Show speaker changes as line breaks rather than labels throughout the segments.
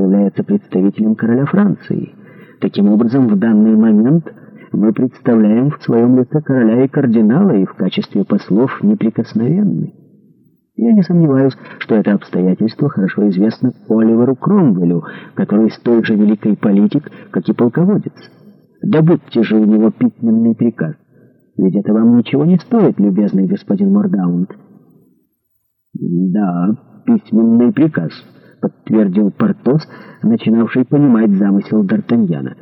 является представителем короля Франции. Таким образом, в данный момент мы представляем в своем лице короля и кардинала и в качестве послов неприкосновенны. Я не сомневаюсь, что это обстоятельство хорошо известно Оливеру Кромвелю, который столь же великий политик, как и полководец. Добудьте же у него письменный приказ. Ведь это вам ничего не стоит, любезный господин Мордаунд.
Да, письменный приказ подтвердил Портос, начинавший понимать замысел Д'Артаньяна.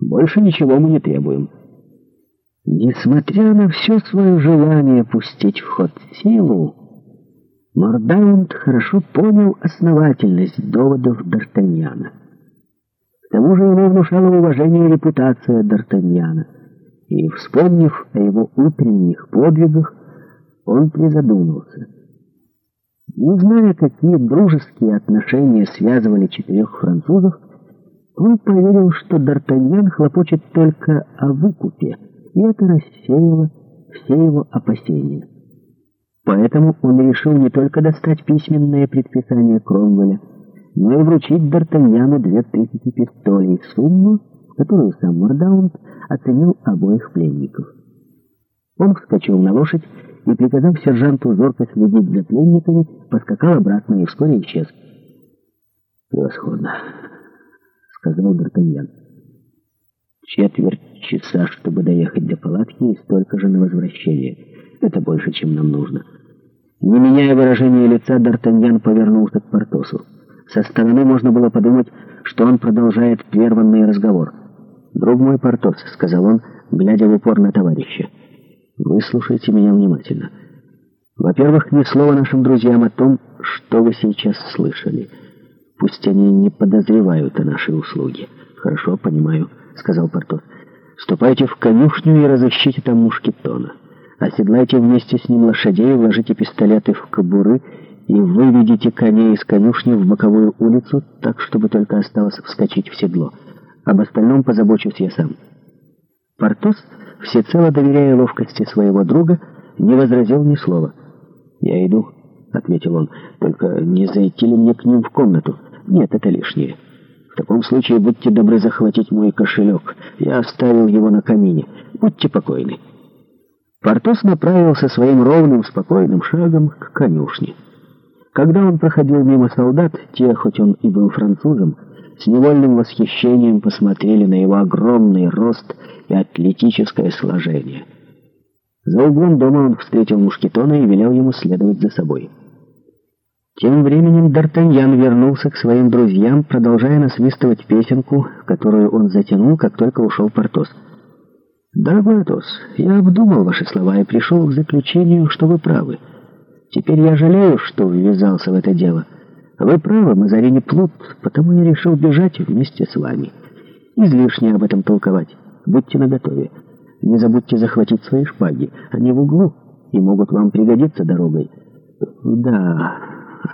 «Больше ничего мы не требуем».
Несмотря на все свое желание пустить в ход силу, Мордаунд хорошо понял основательность доводов Д'Артаньяна. К тому же ему внушала уважение репутация Д'Артаньяна, и, вспомнив о его утренних подвигах, он призадумался — не зная, какие дружеские отношения связывали четырех французов, он поверил, что Д'Артаньян хлопочет только о выкупе, и это рассеяло все его опасения. Поэтому он решил не только достать письменное предписание Кромвеля, но и вручить Д'Артаньяну две тысячи пистолей, сумму, которую сам Мордаунд оценил обоих пленников. Он вскочил на лошадь и, приказав сержанту зорко следить за пленниками, подскакал обратно и вскоре исчез.
«Превосходно», — сказал Д'Артаньян. «Четверть часа, чтобы доехать до палатки, и столько же на возвращение. Это больше, чем нам нужно». Не меняя выражения лица, Д'Артаньян повернулся к Портосу. Со стороны можно было подумать, что он продолжает прерванный разговор. «Друг мой, Портос», — сказал он, глядя в упор на товарища, — вы слушайте меня внимательно. Во-первых, ни слова нашим друзьям о том, что вы сейчас слышали. Пусть они не подозревают о нашей услуге. Хорошо, понимаю, сказал Портос. Ступайте в конюшню и разыщите там мушкетона. Оседлайте вместе с ним лошадей, вложите пистолеты в кобуры и выведите коней из конюшни в боковую улицу, так, чтобы только осталось вскочить в седло. Об остальном позабочусь я сам. Портос, всецело доверяя ловкости своего друга, не возразил ни слова. «Я иду», — ответил он, — «только не зайти ли мне к ним в комнату? Нет, это лишнее. В таком случае будьте добры захватить мой кошелек. Я оставил его на камине. Будьте покойны». Портос направился своим ровным, спокойным шагом к конюшне. Когда он проходил мимо солдат, те, хоть он и был французом, с невольным восхищением посмотрели на его огромный рост и атлетическое сложение. За углом дома он встретил Мушкетона и велел ему следовать за собой. Тем временем Д'Артаньян вернулся к своим друзьям, продолжая насвистывать песенку, которую он затянул, как только ушел Портос. «Дорогой Атос, я обдумал ваши слова и пришел к заключению, что вы правы. Теперь я жалею, что ввязался в это дело». Вы правы, Мазарини плут, потому я решил бежать вместе с вами. Излишне об этом толковать. Будьте наготове. Не забудьте захватить свои шпаги. Они в углу и могут вам пригодиться дорогой. Да,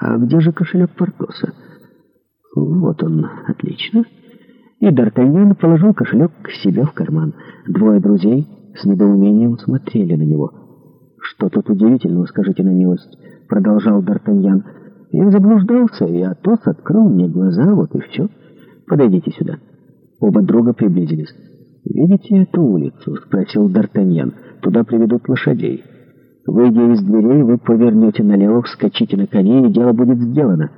а где же кошелек Портоса? Вот он, отлично. И Д'Артаньян положил кошелек к себе в карман. Двое друзей с недоумением смотрели на него. «Что тут удивительного, скажите на милость?» — продолжал Д'Артаньян. Я заблуждался, и Атос открыл мне глаза, вот и все. Подойдите сюда». Оба друга приблизились. «Видите эту улицу?» — спросил Д'Артаньян. «Туда приведут лошадей. Выйдя из дверей, вы повернете налево, вскочите на коней, и дело будет сделано.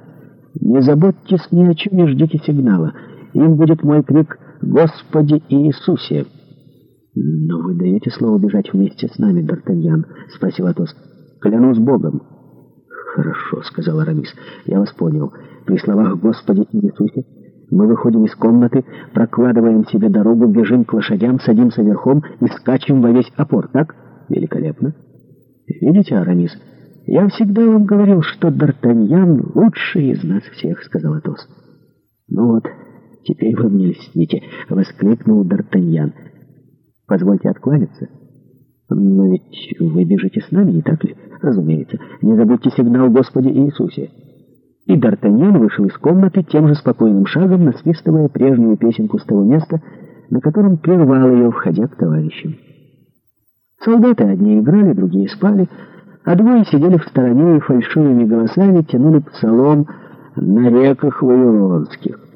Не заботьтесь ни о чем и ждите сигнала. Им будет мой крик «Господи Иисусе!» «Но вы даете слово бежать вместе с нами, Д'Артаньян?» — спросил Атос. «Клянусь Богом!» «Хорошо», — сказал Арамис. «Я вас понял. При словах «Господи Иисусе» мы выходим из комнаты, прокладываем себе дорогу, бежим к лошадям, садимся верхом и скачем во весь опор, так? Великолепно. Видите, Арамис, я всегда вам говорил, что Д'Артаньян лучший из нас всех», — сказал Атос. «Ну вот, теперь вы мне льстите», — воскликнул Д'Артаньян. «Позвольте откланяться». «Но ведь вы бежите с нами, не так ли?» разумеется. Не забудьте сигнал Господи Иисусе». И Д'Артаньян вышел из комнаты тем же спокойным шагом, насвистывая прежнюю песенку с того места, на котором прервал ее, входя к товарищам. Солдаты одни играли, другие спали, а двое сидели в стороне и фальшивыми голосами тянули псалом на реках Вавилонских.